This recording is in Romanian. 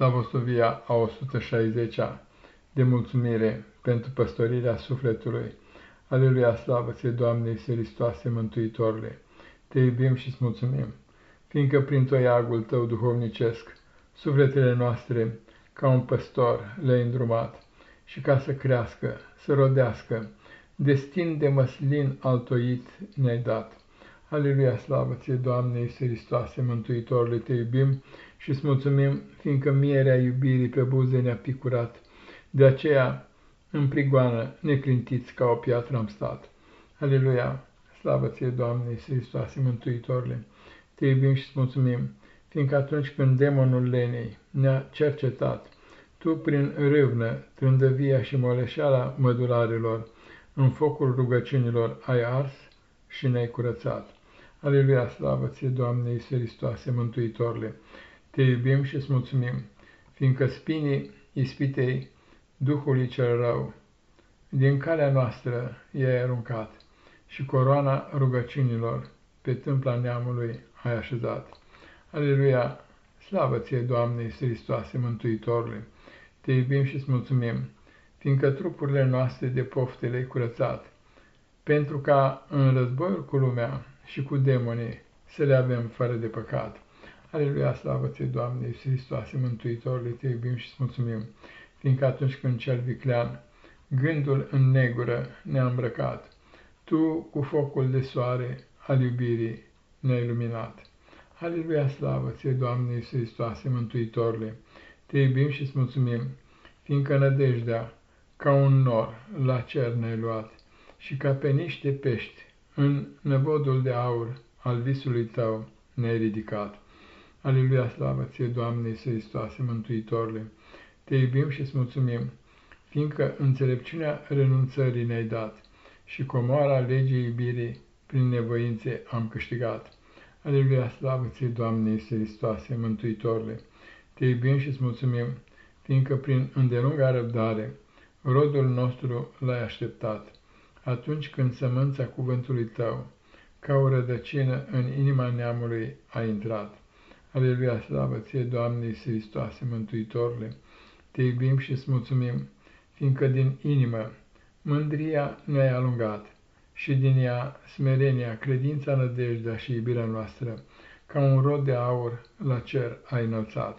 Slavosovia a 160-a de mulțumire pentru păstorirea sufletului. Aleluia, slavă ție, Doamne Iisus Hristoase, Mântuitorule! Te iubim și îți mulțumim, fiindcă prin toiagul tău duhovnicesc, sufletele noastre, ca un păstor, le-ai îndrumat, și ca să crească, să rodească, destin de măslin altoit ne-ai dat. Aleluia, slavă ție, Doamne Iisus Hristoase, Mântuitorule, te iubim și îți mulțumim, fiindcă mierea iubirii pe buze ne-a picurat. De aceea, în prigoană, neclintiți ca o piatră am stat. Aleluia, slavă ție, Doamne Iisus Hristoase, Mântuitorule, te iubim și îți mulțumim, fiindcă atunci când demonul lenei ne-a cercetat, tu, prin râvnă, trândăvia și moleșeala mădularelor, în focul rugăciunilor ai ars și ne-ai curățat. Aleluia, slavă ție, Doamne Iisus Hristoase, Mântuitorule! Te iubim și îți mulțumim, fiindcă spinii ispitei Duhului cel rău din calea noastră i-ai aruncat și coroana rugăciunilor pe tâmpla neamului ai așezat. Aleluia, slavă ție, Doamne Iisus Hristoase, Mântuitorule! Te iubim și îți mulțumim, fiindcă trupurile noastre de pofte le-ai curățat, pentru ca în războiul cu lumea și cu demonii să le avem fără de păcat. Aleluia, slavă ție, Doamne, Iisus Hristoase, Mântuitorule, te iubim și îți mulțumim, fiindcă atunci când cel viclean, gândul în negură ne-a îmbrăcat, Tu, cu focul de soare al iubirii, ne-ai luminat. Aleluia, slavă ție, Doamne, Iisus Hristoase, Mântuitorule, te iubim și îți mulțumim, fiindcă nădejdea, ca un nor, la cer ne-ai luat, și ca pe niște pești, în năvodul de aur al visului tău ne-ai ridicat. Aleluia, slavă ție, Doamne Iisus Hristoase, Mântuitorule! Te iubim și îți mulțumim, fiindcă înțelepciunea renunțării ne-ai dat și comoara legii iubirii prin nevoințe am câștigat. Aleluia, slavă ție, Doamne Iisus Hristoase, Mântuitorule! Te iubim și îți mulțumim, fiindcă prin îndelunga răbdare rodul nostru l-ai așteptat atunci când sămânța cuvântului tău, ca o rădăcină în inima neamului, a intrat. Aleluia, slavă ție, Doamne Iisus Hristoase, Mântuitorule, te iubim și îți mulțumim, fiindcă din inimă mândria ne-ai alungat și din ea smerenia, credința, nădejdea și iubirea noastră, ca un rod de aur la cer ai înălțat.